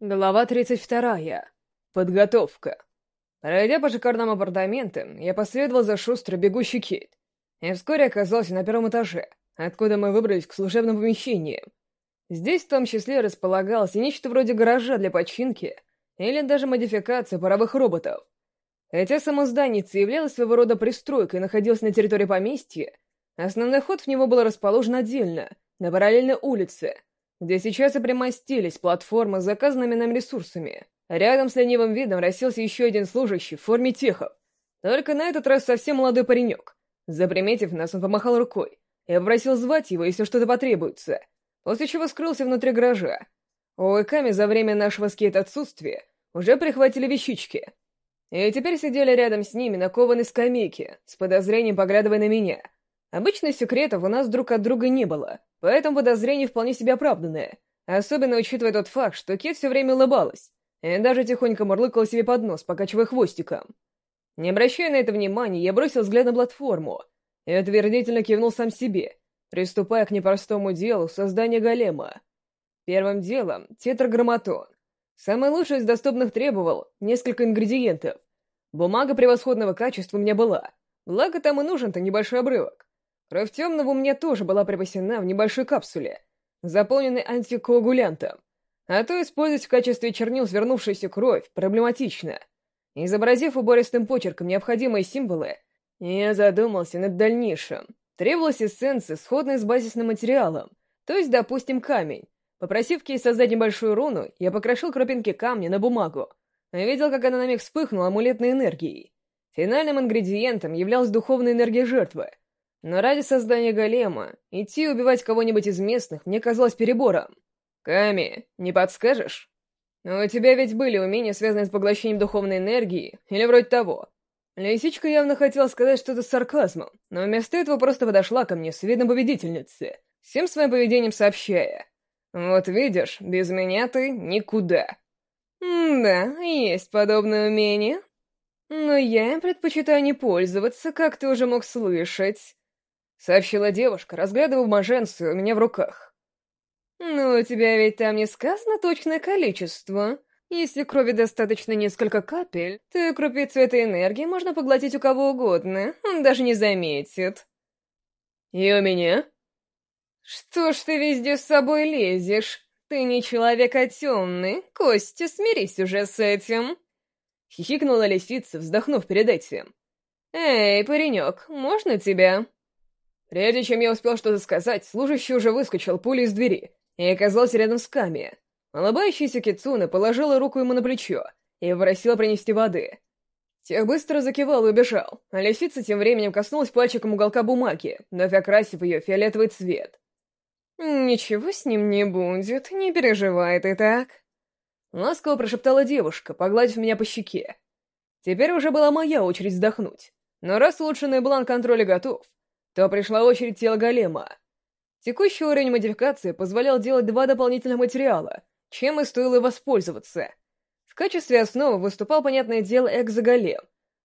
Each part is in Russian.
Глава 32. Подготовка. Пройдя по шикарным апартаментам, я последовал за шустро бегущий Кейт. И вскоре оказался на первом этаже, откуда мы выбрались к служебным помещениям. Здесь в том числе располагалось и нечто вроде гаража для починки или даже модификации паровых роботов. Хотя само здание являлось своего рода пристройкой и находилось на территории поместья, основной ход в него был расположен отдельно, на параллельной улице — где сейчас и примостились платформы с заказанными нам ресурсами. Рядом с ленивым видом расселся еще один служащий в форме техов. Только на этот раз совсем молодой паренек. Заприметив нас, он помахал рукой и попросил звать его, если что-то потребуется, после чего скрылся внутри гаража. У Эками за время нашего скейт-отсутствия уже прихватили вещички. И теперь сидели рядом с ними на кованой скамейке, с подозрением поглядывая на меня — Обычно секретов у нас друг от друга не было, поэтому подозрения вполне себе оправданные, особенно учитывая тот факт, что Кет все время улыбалась, и даже тихонько мурлыкала себе под нос, покачивая хвостиком. Не обращая на это внимания, я бросил взгляд на платформу и утвердительно кивнул сам себе, приступая к непростому делу создания голема. Первым делом — тетраграмматон. Самый лучший из доступных требовал несколько ингредиентов. Бумага превосходного качества у меня была, благо там и нужен-то небольшой обрывок. Кровь темного у меня тоже была припасена в небольшой капсуле, заполненной антикоагулянтом. А то использовать в качестве чернил свернувшуюся кровь проблематично. Изобразив убористым почерком необходимые символы, я задумался над дальнейшим. Требовалась эссенция, сходная с базисным материалом, то есть, допустим, камень. Попросив Кей создать небольшую руну, я покрошил крупинки камня на бумагу. Видел, как она на миг вспыхнула амулетной энергией. Финальным ингредиентом являлась духовная энергия жертвы — но ради создания голема идти убивать кого-нибудь из местных мне казалось перебором. Ками, не подскажешь? У тебя ведь были умения, связанные с поглощением духовной энергии, или вроде того. Лисичка явно хотела сказать что-то с сарказмом, но вместо этого просто подошла ко мне с видом победительницы, всем своим поведением сообщая. «Вот видишь, без меня ты никуда». «Да, есть подобное умение, но я предпочитаю не пользоваться, как ты уже мог слышать. — сообщила девушка, разглядывая маженцию у меня в руках. «Ну, у тебя ведь там не сказано точное количество. Если крови достаточно несколько капель, то крупицу этой энергии можно поглотить у кого угодно, он даже не заметит». «И у меня?» «Что ж ты везде с собой лезешь? Ты не человек, а темный. Костя, смирись уже с этим!» Хихикнула лисица, вздохнув перед этим. «Эй, паренек, можно тебя?» Прежде чем я успел что-то сказать, служащий уже выскочил пулей из двери и оказался рядом с Ками. Улыбающаяся Кицуна положила руку ему на плечо и попросила принести воды. Тех быстро закивал и убежал, а лисица тем временем коснулась пальчиком уголка бумаги, вновь окрасив ее фиолетовый цвет. «Ничего с ним не будет, не переживай ты так», — ласково прошептала девушка, погладив меня по щеке. Теперь уже была моя очередь вздохнуть, но раз улучшенный бланк контроля готов, то пришла очередь тела голема. Текущий уровень модификации позволял делать два дополнительных материала, чем и стоило воспользоваться. В качестве основы выступал, понятное дело, экзоголем.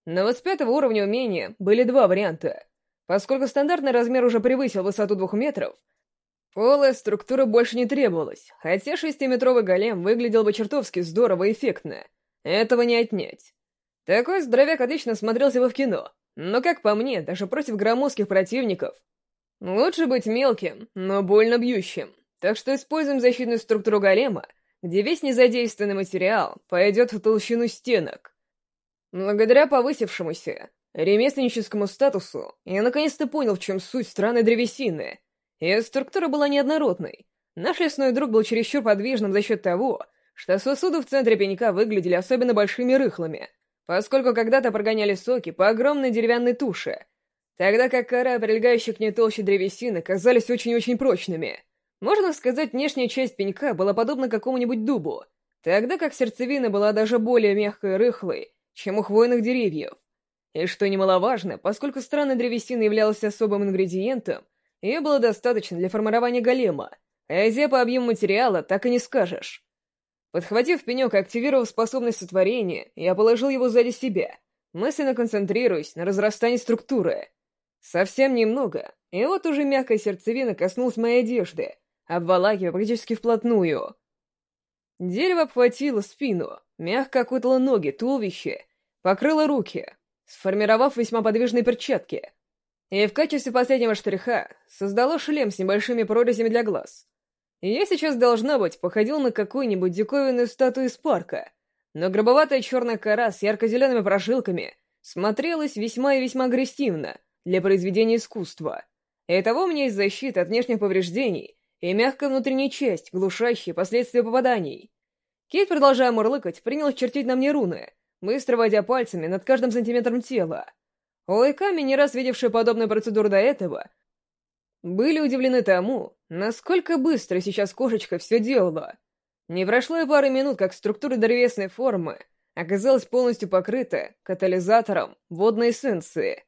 Но вот с пятого уровня умения были два варианта. Поскольку стандартный размер уже превысил высоту двух метров, полая структура больше не требовалась, хотя шестиметровый голем выглядел бы чертовски здорово и эффектно. Этого не отнять. Такой здоровяк отлично смотрелся бы в кино, но, как по мне, даже против громоздких противников, лучше быть мелким, но больно бьющим. Так что используем защитную структуру голема, где весь незадействованный материал пойдет в толщину стенок. Благодаря повысившемуся ремесленническому статусу, я наконец-то понял, в чем суть странной древесины. Ее структура была неоднородной. Наш лесной друг был чересчур подвижным за счет того, что сосуды в центре пенька выглядели особенно большими рыхлыми — поскольку когда-то прогоняли соки по огромной деревянной туше, тогда как кора, прилегающая к ней толще древесины, казались очень-очень прочными. Можно сказать, внешняя часть пенька была подобна какому-нибудь дубу, тогда как сердцевина была даже более мягкой и рыхлой, чем у хвойных деревьев. И что немаловажно, поскольку странная древесина являлась особым ингредиентом, ее было достаточно для формирования голема, а изя по объему материала так и не скажешь. Подхватив пенек и активировав способность сотворения, я положил его сзади себя, мысленно концентрируясь на разрастании структуры. Совсем немного, и вот уже мягкая сердцевина коснулась моей одежды, обволакивая практически вплотную. Дерево обхватило спину, мягко окутало ноги, туловище, покрыло руки, сформировав весьма подвижные перчатки. И в качестве последнего штриха создало шлем с небольшими прорезями для глаз. Я сейчас, должна быть, походил на какую-нибудь диковинную статую из парка, но гробоватая черная кора с ярко-зелеными прожилками смотрелась весьма и весьма агрессивно для произведения искусства. И того у меня есть защита от внешних повреждений и мягкая внутренняя часть, глушащая последствия попаданий. Кейт, продолжая мурлыкать, принялась чертить на мне руны, быстро водя пальцами над каждым сантиметром тела. Лайками, не раз видевшие подобную процедуру до этого, были удивлены тому, насколько быстро сейчас кошечка все делала. Не прошло и пары минут, как структура древесной формы оказалась полностью покрыта катализатором водной эссенции.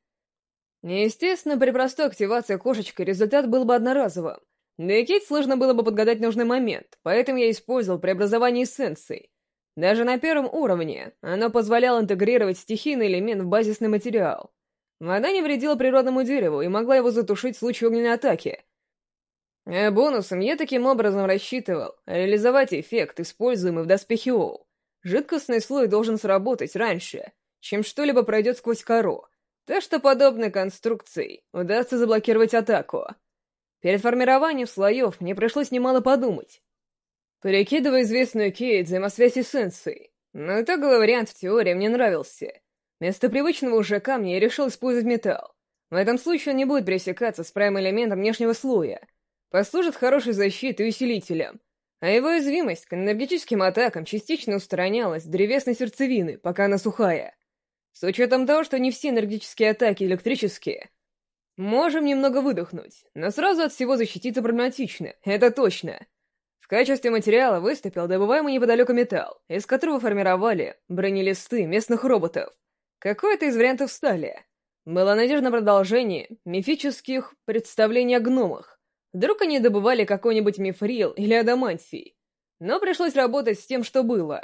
Естественно, при простой активации кошечкой результат был бы одноразовым, да и Кейт сложно было бы подгадать нужный момент, поэтому я использовал преобразование эссенций. Даже на первом уровне оно позволяло интегрировать стихийный элемент в базисный материал. Вода не вредила природному дереву и могла его затушить в случае огненной атаки — а бонусом я таким образом рассчитывал реализовать эффект, используемый в доспехе Оу. Жидкостный слой должен сработать раньше, чем что-либо пройдет сквозь кору, так что подобной конструкцией удастся заблокировать атаку. Перед формированием слоев мне пришлось немало подумать. Перекидывая известную Кейт взаимосвязь эссенций, но итоговый вариант в теории мне нравился. Вместо привычного уже камня я решил использовать металл. В этом случае он не будет пересекаться с прайм-элементом внешнего слоя — послужит хорошей защитой и усилителем, а его уязвимость к энергетическим атакам частично устранялась древесной сердцевины, пока она сухая. С учетом того, что не все энергетические атаки электрические, можем немного выдохнуть, но сразу от всего защититься проблематично, это точно. В качестве материала выступил добываемый неподалеку металл, из которого формировали бронелисты местных роботов. Какой-то из вариантов стали. Была надежда на продолжение мифических представлений о гномах, Вдруг они добывали какой-нибудь мифрил или адамантий. Но пришлось работать с тем, что было.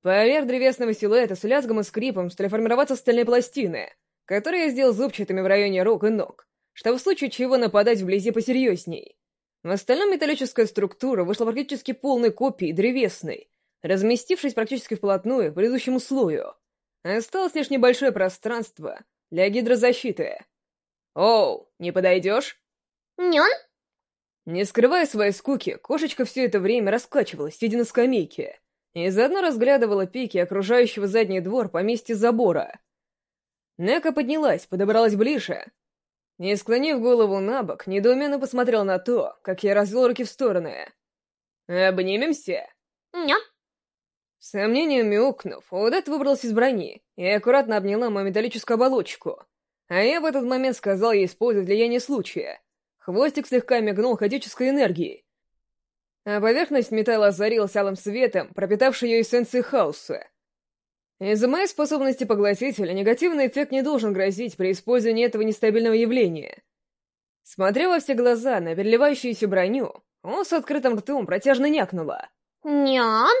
Поверх древесного силуэта с лязгом и скрипом стали формироваться стальные пластины, которые я сделал зубчатыми в районе рук и ног, чтобы в случае чего нападать вблизи посерьезней. В остальном металлическая структура вышла практически полной копией древесной, разместившись практически вплотную к предыдущему слою. Осталось лишь небольшое пространство для гидрозащиты. «Оу, не подойдешь?» «Нён?» Не скрывая своей скуки, кошечка все это время раскачивалась, сидя на скамейке, и заодно разглядывала пики окружающего задний двор поместья забора. Нека поднялась, подобралась ближе, и, склонив голову на бок, недоуменно посмотрел на то, как я развел руки в стороны. «Обнимемся?» «Нет». С сомнением мяукнув, Удет выбрался из брони и аккуратно обняла мою металлическую оболочку, а я в этот момент сказал ей использовать влияние случая — Хвостик слегка мигнул хаотической энергией, а поверхность металла озарилась алым светом, пропитавшей ее эссенцией хаоса. Из-за моей способности поглотителя негативный эффект не должен грозить при использовании этого нестабильного явления. Смотря во все глаза на переливающуюся броню, он с открытым ртом протяжно някнула. «Нян?»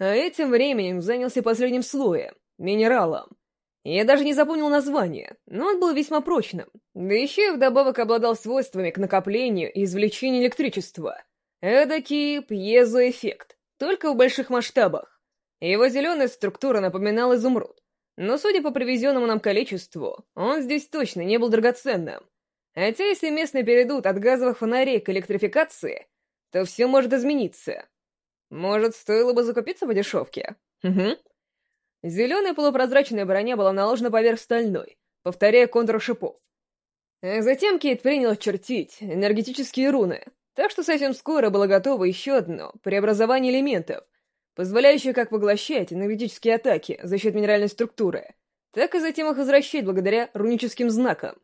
А этим временем занялся последним слоем — минералом. Я даже не запомнил название, но он был весьма прочным, да еще и вдобавок обладал свойствами к накоплению и извлечению электричества. Эдакий пьезоэффект, только в больших масштабах. Его зеленая структура напоминала изумруд, но, судя по привезенному нам количеству, он здесь точно не был драгоценным. Хотя если местные перейдут от газовых фонарей к электрификации, то все может измениться. Может, стоило бы закупиться по дешевке? Угу. Зеленая полупрозрачная броня была наложена поверх стальной, повторяя контур шипов. А затем Кейт принял чертить энергетические руны, так что совсем скоро было готово еще одно преобразование элементов, позволяющее как поглощать энергетические атаки за счет минеральной структуры, так и затем их возвращать благодаря руническим знакам.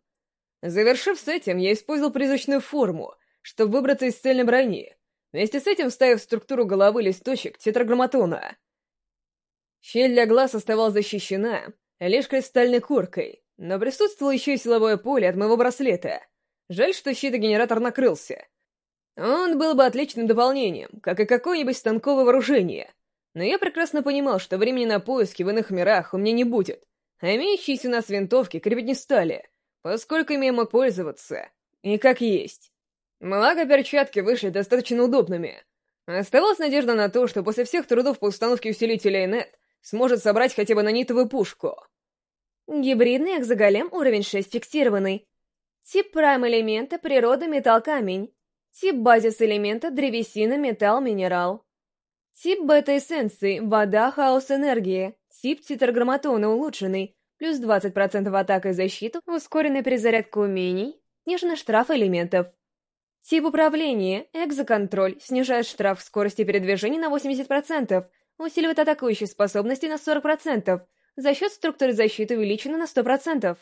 Завершив с этим, я использовал призрачную форму, чтобы выбраться из цельной брони, вместе с этим вставив в структуру головы листочек тетраграмматона. Щель для глаз оставалась защищена лишь кристальной коркой, но присутствовало еще и силовое поле от моего браслета. Жаль, что щитогенератор накрылся. Он был бы отличным дополнением, как и какое-нибудь станковое вооружение. Но я прекрасно понимал, что времени на поиски в иных мирах у меня не будет, а имеющиеся у нас винтовки крепить не стали, поскольку ими мог пользоваться, и как есть. Благо, перчатки вышли достаточно удобными. Оставалась надежда на то, что после всех трудов по установке усилителя НЕТ сможет собрать хотя бы нанитовую пушку. Гибридный экзоголем уровень 6 фиксированный. Тип прайм-элемента природа металл-камень. Тип базис-элемента древесина металл-минерал. Тип бета-эссенции вода хаос-энергия. Тип тетраграмматона улучшенный. Плюс 20% атака и защита, ускоренная перезарядка умений, нежный штраф элементов. Тип управления, экзоконтроль, снижает штраф скорости передвижения на 80%, усиливает атакующие способности на 40%, за счет структуры защиты увеличена на 100%.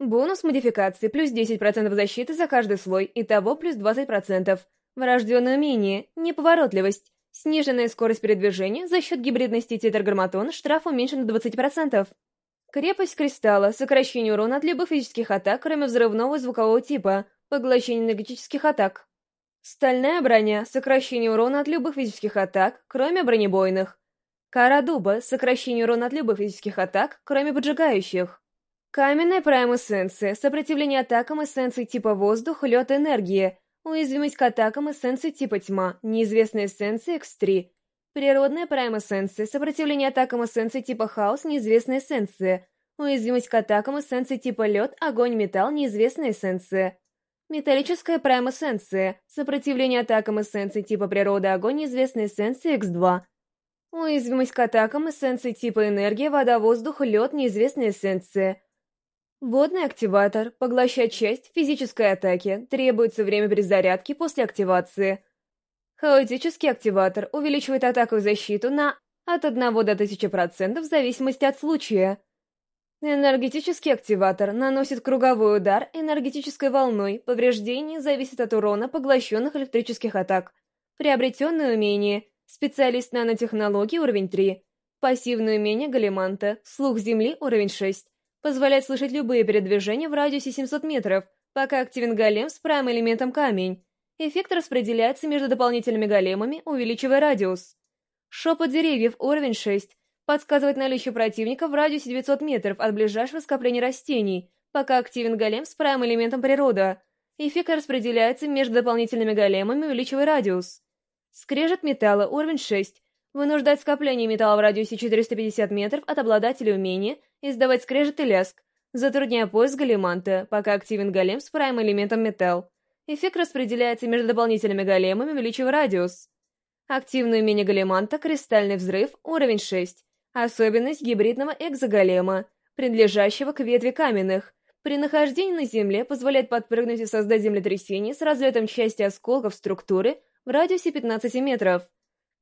Бонус модификации плюс 10% защиты за каждый слой, итого плюс 20%. Врожденное умение, неповоротливость, сниженная скорость передвижения за счет гибридности тетраграмматона, штраф уменьшен на 20%. Крепость кристалла, сокращение урона от любых физических атак, кроме взрывного и звукового типа, поглощение энергетических атак. Стальная броня, сокращение урона от любых физических атак, кроме бронебойных. Кара дуба, сокращение урона от любых физических атак, кроме поджигающих. Каменная прайм-эссенция, сопротивление атакам эссенций типа воздух, лед, энергия, уязвимость к атакам эссенций типа тьма, неизвестная эссенция X3, Природная прайм-эссенция, сопротивление атакам эссенций типа хаос, неизвестная эссенция. Уязвимость к атакам эссенций типа лед, огонь, металл, неизвестная эссенция. Металлическая прайм-эссенция, сопротивление атакам эссенций типа природа, огонь, неизвестная эссенция X2. Уязвимость к атакам эссенций типа энергия, вода, воздух, лед, неизвестная эссенция. Водный активатор, поглощает часть физической атаки, требуется время перезарядки после активации. Хаотический активатор увеличивает атаку и защиту на от 1 до 1000% в зависимости от случая. Энергетический активатор наносит круговой удар энергетической волной, повреждение зависит от урона поглощенных электрических атак. Приобретенное умение, специалист нанотехнологий уровень 3, пассивное умение Галиманта, слух земли уровень 6, позволяет слышать любые передвижения в радиусе 700 метров, пока активен голем с прайм-элементом камень. Эффект распределяется между дополнительными големами, увеличивая радиус. Шепот деревьев, уровень 6, подсказывает наличие противника в радиусе 900 метров от ближайшего скопления растений, пока активен голем с прайм-элементом природа. Эффект распределяется между дополнительными големами, увеличивая радиус. Скрежет металла, уровень 6, вынуждает скопление металла в радиусе 450 метров от обладателя умения издавать скрежет и ляск, затрудняя поиск големанта, пока активен голем с прайм-элементом металл. Эффект распределяется между дополнительными големами, увеличивая радиус. Активное умение големанта «Кристальный взрыв», уровень 6. Особенность гибридного экзоголема, принадлежащего к ветви каменных. При нахождении на Земле позволяет подпрыгнуть и создать землетрясение с разлетом части осколков структуры в радиусе 15 метров.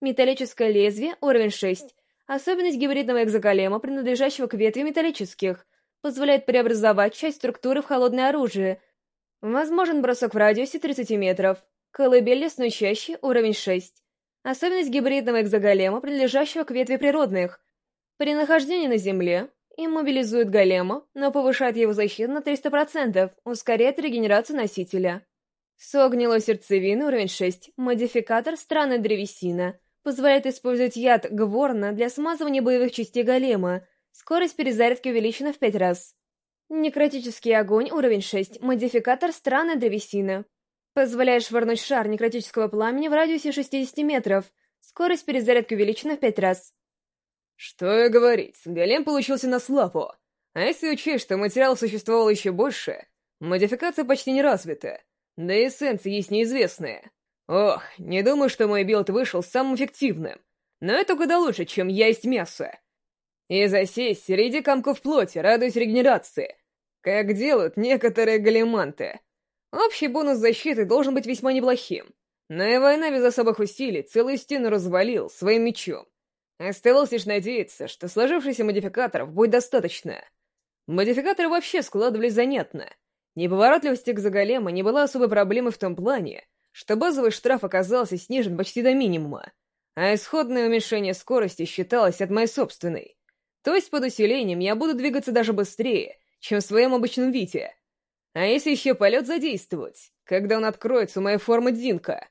Металлическое лезвие, уровень 6. Особенность гибридного экзоголема, принадлежащего к ветви металлических, позволяет преобразовать часть структуры в холодное оружие, Возможен бросок в радиусе 30 метров. Колыбель лесной чащи, уровень 6. Особенность гибридного экзоголема, принадлежащего к ветви природных. При нахождении на Земле иммобилизует голема, но повышает его защиту на 300%, ускоряет регенерацию носителя. Сок гнилой сердцевины, уровень 6. Модификатор странная древесина. Позволяет использовать яд Гворна для смазывания боевых частей голема. Скорость перезарядки увеличена в 5 раз. Некротический огонь, уровень 6, модификатор странная древесина. Позволяет швырнуть шар некротического пламени в радиусе 60 метров. Скорость перезарядки увеличена в 5 раз. Что и говорить, голем получился на славу. А если учесть, что материал существовал еще больше, модификация почти не развита, да и эссенции есть неизвестные. Ох, не думаю, что мой билд вышел самым эффективным, но это куда лучше, чем есть мясо. И засесть среди комков плоти, радуясь регенерации, как делают некоторые галиманты. Общий бонус защиты должен быть весьма неплохим. Но и воин без особых усилий целую стену развалил своим мечом. Оставалось лишь надеяться, что сложившихся модификаторов будет достаточно. Модификаторы вообще складывались занятно. Неповоротливость экзоголема не была особой проблемой в том плане, что базовый штраф оказался снижен почти до минимума, а исходное уменьшение скорости считалось от моей собственной. То есть под усилением я буду двигаться даже быстрее, чем в своем обычном виде. А если еще полет задействовать, когда он откроется у моей формы Динка?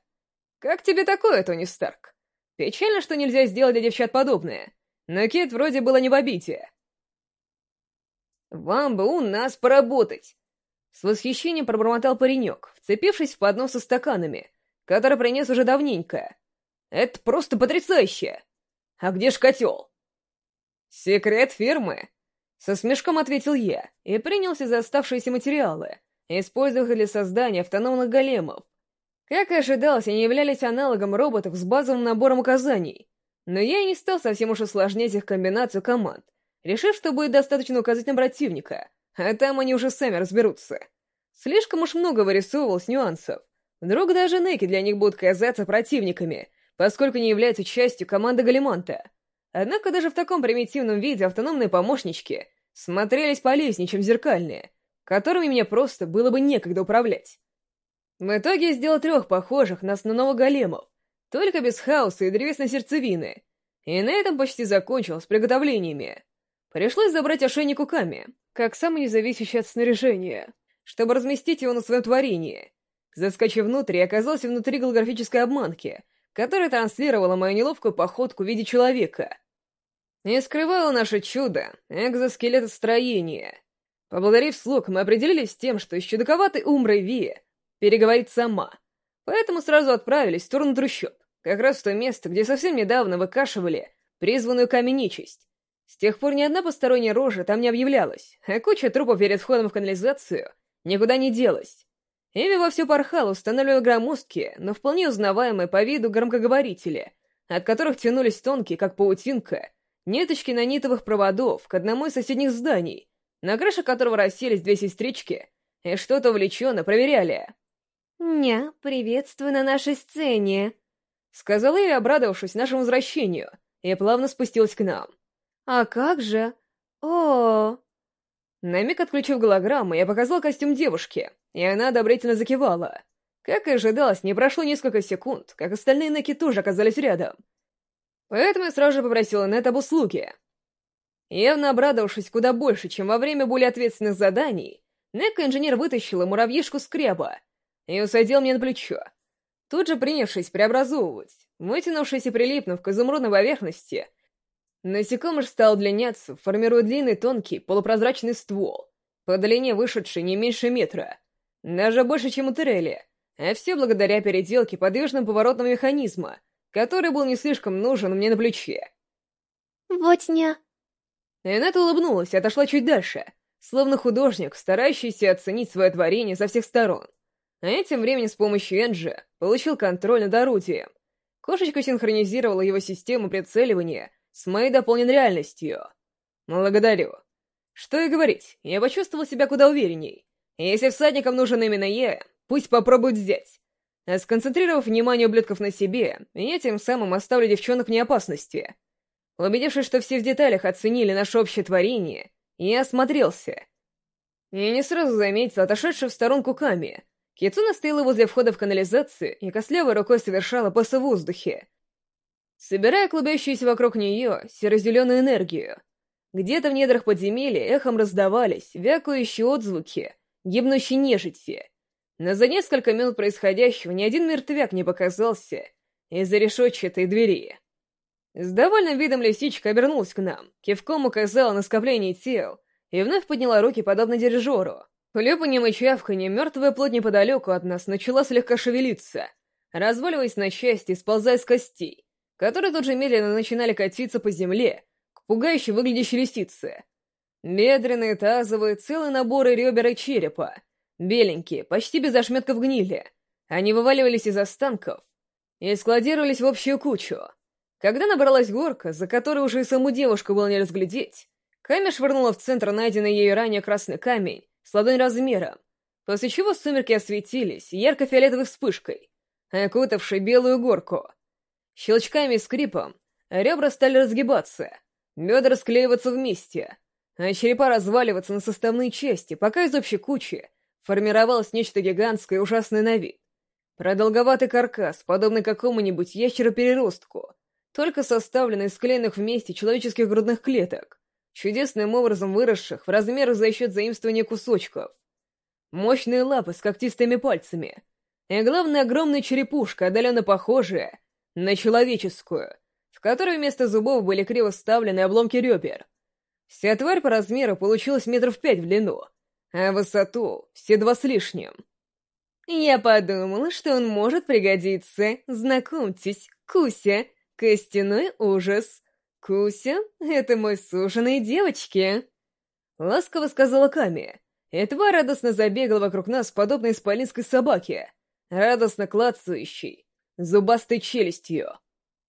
Как тебе такое, Тони Старк? Печально, что нельзя сделать для девчат подобное, но Кит вроде было не в обиде. «Вам бы у нас поработать!» С восхищением пробормотал паренек, вцепившись в поднос со стаканами, который принес уже давненько. Это просто потрясающе! А где ж котел? Секрет фирмы. Со смешком ответил я и принялся за оставшиеся материалы, используя их для создания автономных големов. Как и ожидалось, они являлись аналогом роботов с базовым набором указаний, но я и не стал совсем уж усложнять их комбинацию команд, решив, что будет достаточно указать на противника, а там они уже сами разберутся. Слишком уж много вырисовывалось нюансов. Вдруг даже Неки для них будут казаться противниками, поскольку не являются частью команды Галиманта. Однако даже в таком примитивном виде автономные помощнички смотрелись полезнее, чем зеркальные, которыми мне просто было бы некогда управлять. В итоге я сделал трех похожих на основного големов, только без хаоса и древесной сердцевины, и на этом почти закончил с приготовлениями. Пришлось забрать ошейник Ками, как самый независящий от снаряжения чтобы разместить его на своем творении. Заскочив внутрь, я оказался внутри голографической обманки, которая транслировала мою неловкую походку в виде человека. Не скрывало наше чудо экзоскелетостроение. Поблагодарив слуг, мы определились с тем, что из чудаковатой Умброй Ви переговорит сама. Поэтому сразу отправились в сторону трущоб, как раз в то место, где совсем недавно выкашивали призванную каменичесть. С тех пор ни одна посторонняя рожа там не объявлялась, а куча трупов перед входом в канализацию никуда не делась. Эми вовсю порхала, устанавливая громоздкие, но вполне узнаваемые по виду громкоговорители, от которых тянулись тонкие, как паутинка, ниточки на нитовых проводов к одному из соседних зданий, на крыше которого расселись две сестрички и что-то увлеченно проверяли. «Ня, приветствую на нашей сцене», — сказала Эви, обрадовавшись нашему возвращению, и плавно спустилась к нам. «А как же? О, -о, на миг отключив голограмму, я показал костюм девушке, и она одобрительно закивала. Как и ожидалось, не прошло несколько секунд, как остальные Неки тоже оказались рядом. Поэтому я сразу же попросил Нет об услуге. Явно обрадовавшись куда больше, чем во время более ответственных заданий, Нека-инженер вытащила муравьишку с креба и усадил мне на плечо. Тут же принявшись преобразовывать, вытянувшись и прилипнув к изумрудной поверхности, Насекомыш стал удлиняться, формируя длинный тонкий полупрозрачный ствол, по длине вышедший не меньше метра, даже больше, чем у Терели, а все благодаря переделке подвижного поворотного механизма, который был не слишком нужен мне на плече. «Вотня!» Энет улыбнулась и отошла чуть дальше, словно художник, старающийся оценить свое творение со всех сторон. А этим временем с помощью Энджи получил контроль над орудием. Кошечка синхронизировала его систему прицеливания с моей дополненной реальностью. Благодарю. Что и говорить, я почувствовал себя куда уверенней. Если всадникам нужен именно я, пусть попробуют взять. А сконцентрировав внимание ублюдков на себе, я тем самым оставлю девчонок в неопасности. Убедившись, что все в деталях оценили наше общее творение, я осмотрелся. Я не сразу заметил отошедшую в сторонку Ками. Кицуна стояла возле входа в канализацию и костлявой рукой совершала пасы в воздухе собирая клубящуюся вокруг нее серо-зеленую энергию. Где-то в недрах подземелья эхом раздавались вякающие отзвуки гибнущей нежити. Но за несколько минут происходящего ни один мертвяк не показался из-за решетчатой двери. С довольным видом лисичка обернулась к нам, кивком указала на скопление тел и вновь подняла руки, подобно дирижеру. Хлюпаньем и чавканьем мертвая плоть неподалеку от нас начала слегка шевелиться, разваливаясь на части, сползая с костей, которые тут же медленно начинали катиться по земле к пугающе выглядящей лисице. Медленные, тазовые, целые наборы ребер и черепа, беленькие, почти без ошметков гнили. Они вываливались из останков и складировались в общую кучу. Когда набралась горка, за которой уже и саму девушку было не разглядеть, Ками швырнула в центр найденный ею ранее красный камень с ладонь размером, после чего сумерки осветились ярко-фиолетовой вспышкой, окутавшей белую горку — Щелчками и скрипом ребра стали разгибаться, бедра склеиваться вместе, а черепа разваливаться на составные части, пока из общей кучи формировалось нечто гигантское и ужасное на вид. Продолговатый каркас, подобный какому-нибудь ящеропереростку, только составленный из склеенных вместе человеческих грудных клеток, чудесным образом выросших в размерах за счет заимствования кусочков. Мощные лапы с когтистыми пальцами. И главное, огромная черепушка, отдаленно похожая на человеческую, в которой вместо зубов были криво вставлены обломки ребер. Вся тварь по размеру получилась метров пять в длину, а высоту — все два с лишним. Я подумала, что он может пригодиться. Знакомьтесь, Куся, костяной ужас. Куся — это мой суженый девочки. Ласково сказала Ками. И тварь радостно забегала вокруг нас, подобно исполинской собаке, радостно клацающей, зубастой челюстью.